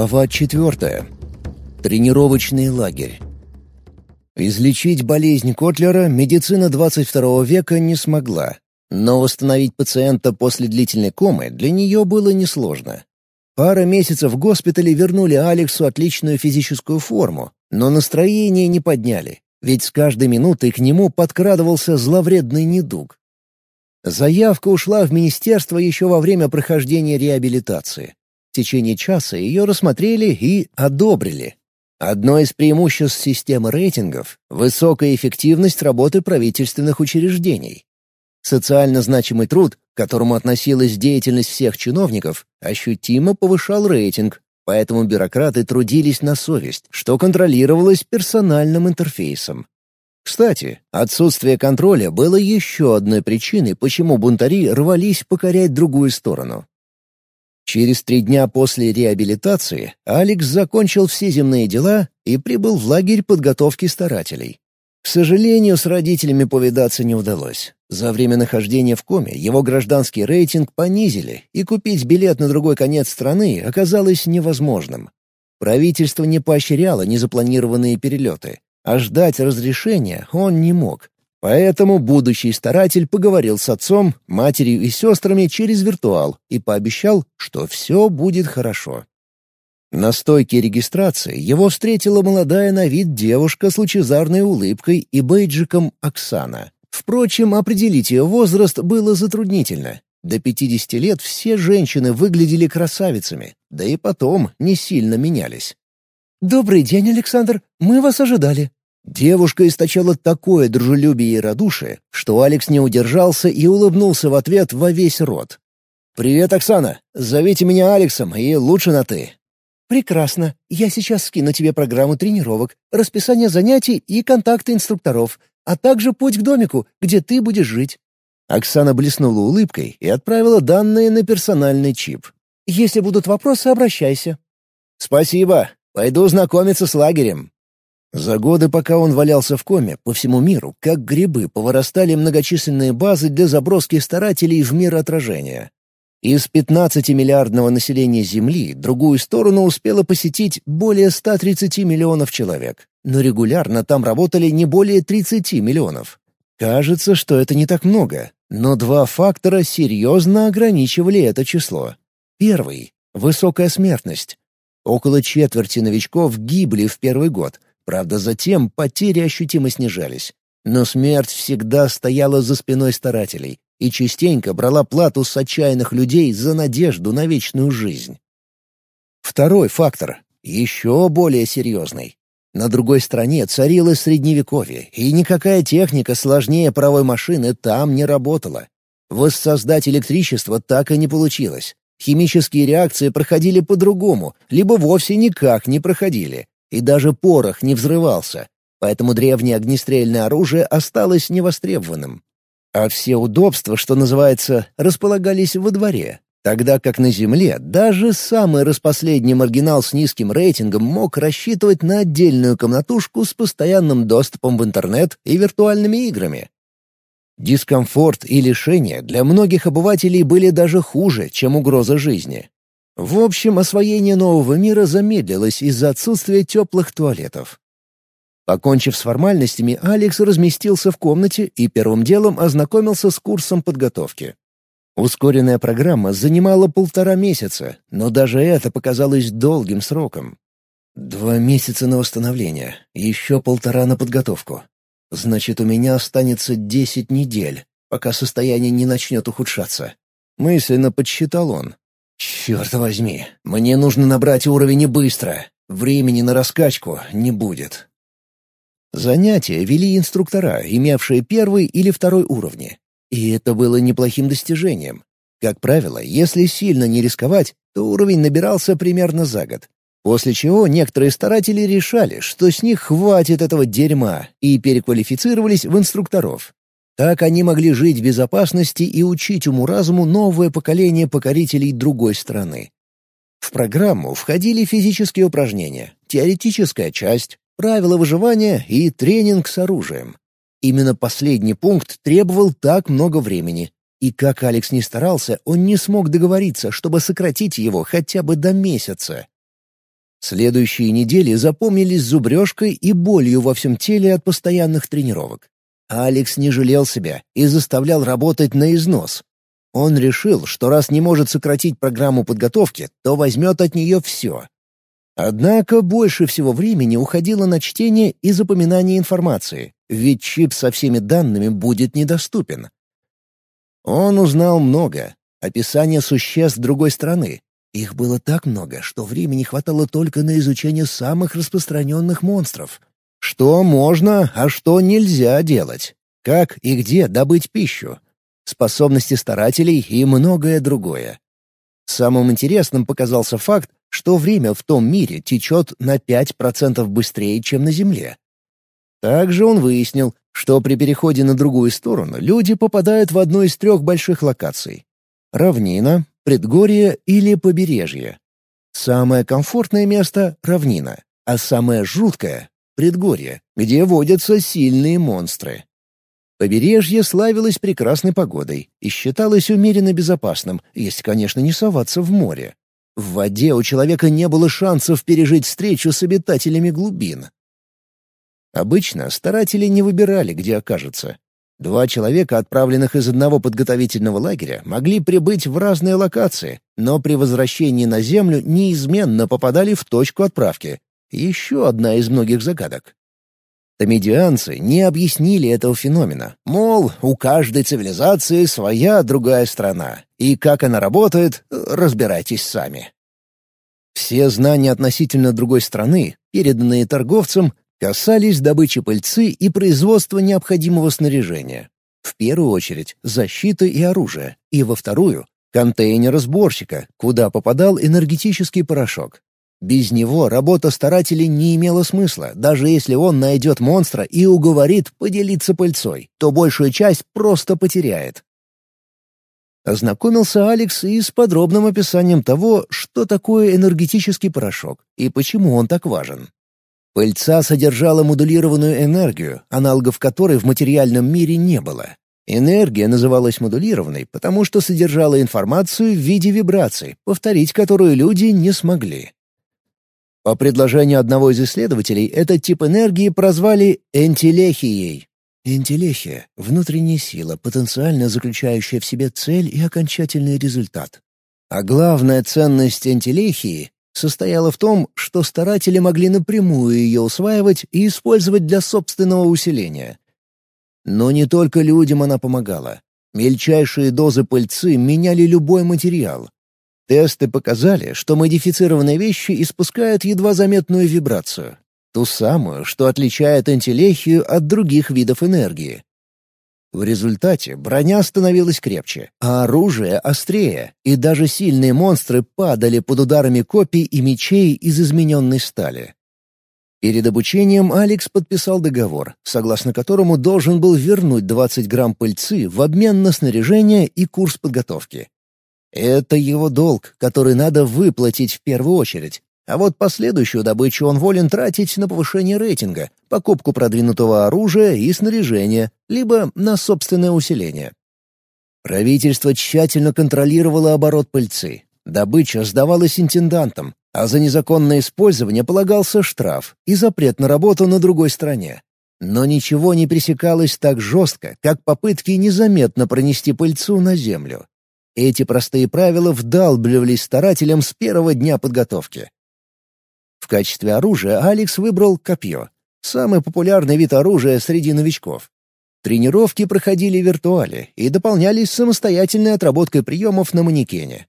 Глава четвертая. Тренировочный лагерь. Излечить болезнь Котлера медицина 22 века не смогла, но восстановить пациента после длительной комы для нее было несложно. Пара месяцев в госпитале вернули Алексу отличную физическую форму, но настроение не подняли, ведь с каждой минутой к нему подкрадывался зловредный недуг. Заявка ушла в министерство еще во время прохождения реабилитации. В течение часа ее рассмотрели и одобрили. Одно из преимуществ системы рейтингов — высокая эффективность работы правительственных учреждений. Социально значимый труд, к которому относилась деятельность всех чиновников, ощутимо повышал рейтинг, поэтому бюрократы трудились на совесть, что контролировалось персональным интерфейсом. Кстати, отсутствие контроля было еще одной причиной, почему бунтари рвались покорять другую сторону. Через три дня после реабилитации Алекс закончил все земные дела и прибыл в лагерь подготовки старателей. К сожалению, с родителями повидаться не удалось. За время нахождения в коме его гражданский рейтинг понизили, и купить билет на другой конец страны оказалось невозможным. Правительство не поощряло незапланированные перелеты, а ждать разрешения он не мог, Поэтому будущий старатель поговорил с отцом, матерью и сестрами через виртуал и пообещал, что все будет хорошо. На стойке регистрации его встретила молодая на вид девушка с лучезарной улыбкой и бейджиком Оксана. Впрочем, определить ее возраст было затруднительно. До 50 лет все женщины выглядели красавицами, да и потом не сильно менялись. «Добрый день, Александр. Мы вас ожидали», Девушка источала такое дружелюбие и радушие, что Алекс не удержался и улыбнулся в ответ во весь рот. «Привет, Оксана. Зовите меня Алексом, и лучше на «ты». «Прекрасно. Я сейчас скину тебе программу тренировок, расписание занятий и контакты инструкторов, а также путь к домику, где ты будешь жить». Оксана блеснула улыбкой и отправила данные на персональный чип. «Если будут вопросы, обращайся». «Спасибо. Пойду знакомиться с лагерем». За годы, пока он валялся в коме, по всему миру, как грибы, повырастали многочисленные базы для заброски старателей в мир отражения. Из 15-миллиардного населения Земли другую сторону успело посетить более 130 миллионов человек, но регулярно там работали не более 30 миллионов. Кажется, что это не так много, но два фактора серьезно ограничивали это число. Первый — высокая смертность. Около четверти новичков гибли в первый год — Правда, затем потери ощутимо снижались. Но смерть всегда стояла за спиной старателей и частенько брала плату с отчаянных людей за надежду на вечную жизнь. Второй фактор, еще более серьезный. На другой стороне царило средневековье, и никакая техника сложнее паровой машины там не работала. Воссоздать электричество так и не получилось. Химические реакции проходили по-другому, либо вовсе никак не проходили, и даже порох не взрывался, поэтому древнее огнестрельное оружие осталось невостребованным. А все удобства, что называется, располагались во дворе, тогда как на Земле даже самый распоследний маргинал с низким рейтингом мог рассчитывать на отдельную комнатушку с постоянным доступом в интернет и виртуальными играми. Дискомфорт и лишения для многих обывателей были даже хуже, чем угроза жизни. В общем, освоение нового мира замедлилось из-за отсутствия теплых туалетов. Покончив с формальностями, Алекс разместился в комнате и первым делом ознакомился с курсом подготовки. Ускоренная программа занимала полтора месяца, но даже это показалось долгим сроком. Два месяца на восстановление, еще полтора на подготовку. Значит, у меня останется десять недель, пока состояние не начнет ухудшаться. Мысленно подсчитал он, «Черт возьми, мне нужно набрать уровень и быстро. Времени на раскачку не будет». Занятия вели инструктора, имевшие первый или второй уровни. И это было неплохим достижением. Как правило, если сильно не рисковать, то уровень набирался примерно за год. После чего некоторые старатели решали, что с них хватит этого дерьма, и переквалифицировались в инструкторов. Так они могли жить в безопасности и учить уму-разуму новое поколение покорителей другой страны. В программу входили физические упражнения, теоретическая часть, правила выживания и тренинг с оружием. Именно последний пункт требовал так много времени, и как Алекс не старался, он не смог договориться, чтобы сократить его хотя бы до месяца. Следующие недели запомнились зубрежкой и болью во всем теле от постоянных тренировок. Алекс не жалел себя и заставлял работать на износ. Он решил, что раз не может сократить программу подготовки, то возьмет от нее все. Однако больше всего времени уходило на чтение и запоминание информации, ведь чип со всеми данными будет недоступен. Он узнал много. Описание существ другой страны, их было так много, что времени хватало только на изучение самых распространенных монстров. Что можно, а что нельзя делать? Как и где добыть пищу? Способности старателей и многое другое. Самым интересным показался факт, что время в том мире течет на 5% быстрее, чем на Земле. Также он выяснил, что при переходе на другую сторону люди попадают в одну из трех больших локаций. Равнина, предгорье или побережье. Самое комфортное место — равнина, а самое жуткое — предгорье, где водятся сильные монстры. Побережье славилось прекрасной погодой и считалось умеренно безопасным, если, конечно, не соваться в море. В воде у человека не было шансов пережить встречу с обитателями глубин. Обычно старатели не выбирали, где окажется. Два человека, отправленных из одного подготовительного лагеря, могли прибыть в разные локации, но при возвращении на Землю неизменно попадали в точку отправки. Еще одна из многих загадок. Томедианцы не объяснили этого феномена. Мол, у каждой цивилизации своя другая страна, и как она работает, разбирайтесь сами. Все знания относительно другой страны, переданные торговцам, касались добычи пыльцы и производства необходимого снаряжения. В первую очередь защиты и оружия, и во вторую — контейнера сборщика, куда попадал энергетический порошок. Без него работа старателей не имела смысла, даже если он найдет монстра и уговорит поделиться пыльцой, то большую часть просто потеряет. Ознакомился Алекс и с подробным описанием того, что такое энергетический порошок и почему он так важен. Пыльца содержала модулированную энергию, аналогов которой в материальном мире не было. Энергия называлась модулированной, потому что содержала информацию в виде вибраций, повторить которую люди не смогли. По предложению одного из исследователей, этот тип энергии прозвали энтелехией. Энтелехия — внутренняя сила, потенциально заключающая в себе цель и окончательный результат. А главная ценность энтелехии состояла в том, что старатели могли напрямую ее усваивать и использовать для собственного усиления. Но не только людям она помогала. Мельчайшие дозы пыльцы меняли любой материал. Тесты показали, что модифицированные вещи испускают едва заметную вибрацию. Ту самую, что отличает антилехию от других видов энергии. В результате броня становилась крепче, а оружие — острее, и даже сильные монстры падали под ударами копий и мечей из измененной стали. Перед обучением Алекс подписал договор, согласно которому должен был вернуть 20 грамм пыльцы в обмен на снаряжение и курс подготовки. Это его долг, который надо выплатить в первую очередь, а вот последующую добычу он волен тратить на повышение рейтинга, покупку продвинутого оружия и снаряжения, либо на собственное усиление. Правительство тщательно контролировало оборот пыльцы. Добыча сдавалась интендантам, а за незаконное использование полагался штраф и запрет на работу на другой стороне. Но ничего не пресекалось так жестко, как попытки незаметно пронести пыльцу на землю. Эти простые правила вдалбливались старателям с первого дня подготовки. В качестве оружия Алекс выбрал копье. Самый популярный вид оружия среди новичков. Тренировки проходили в виртуале и дополнялись самостоятельной отработкой приемов на манекене.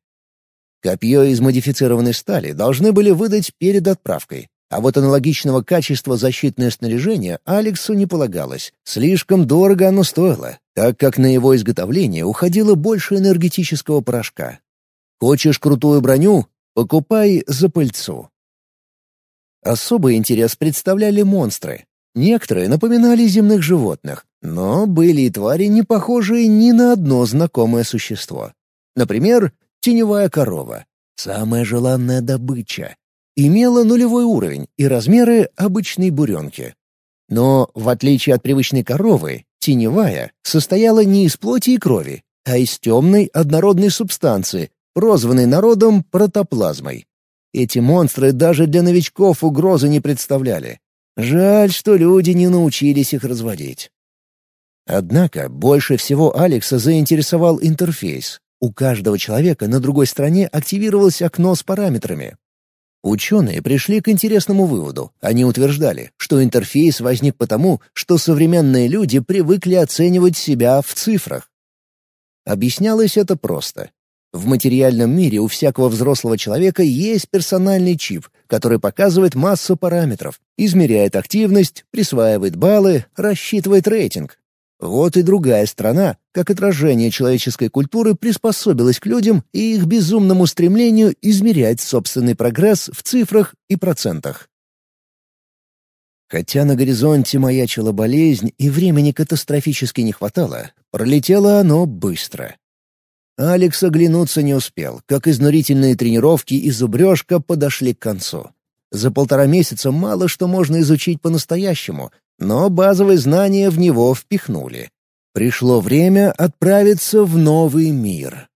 Копье из модифицированной стали должны были выдать перед отправкой, а вот аналогичного качества защитное снаряжение Алексу не полагалось. Слишком дорого оно стоило, так как на его изготовление уходило больше энергетического порошка. Хочешь крутую броню? Покупай за пыльцу. Особый интерес представляли монстры. Некоторые напоминали земных животных, но были и твари, не похожие ни на одно знакомое существо. Например, теневая корова. Самая желанная добыча. Имела нулевой уровень и размеры обычной буренки. Но, в отличие от привычной коровы, теневая состояла не из плоти и крови, а из темной однородной субстанции, прозванной народом протоплазмой. Эти монстры даже для новичков угрозы не представляли. Жаль, что люди не научились их разводить. Однако больше всего Алекса заинтересовал интерфейс. У каждого человека на другой стороне активировалось окно с параметрами. Ученые пришли к интересному выводу. Они утверждали, что интерфейс возник потому, что современные люди привыкли оценивать себя в цифрах. Объяснялось это просто. В материальном мире у всякого взрослого человека есть персональный чип, который показывает массу параметров, измеряет активность, присваивает баллы, рассчитывает рейтинг. Вот и другая страна, как отражение человеческой культуры, приспособилась к людям и их безумному стремлению измерять собственный прогресс в цифрах и процентах. Хотя на горизонте маячила болезнь и времени катастрофически не хватало, пролетело оно быстро. Алекс оглянуться не успел, как изнурительные тренировки и зубрежка подошли к концу. За полтора месяца мало что можно изучить по-настоящему, но базовые знания в него впихнули. Пришло время отправиться в новый мир.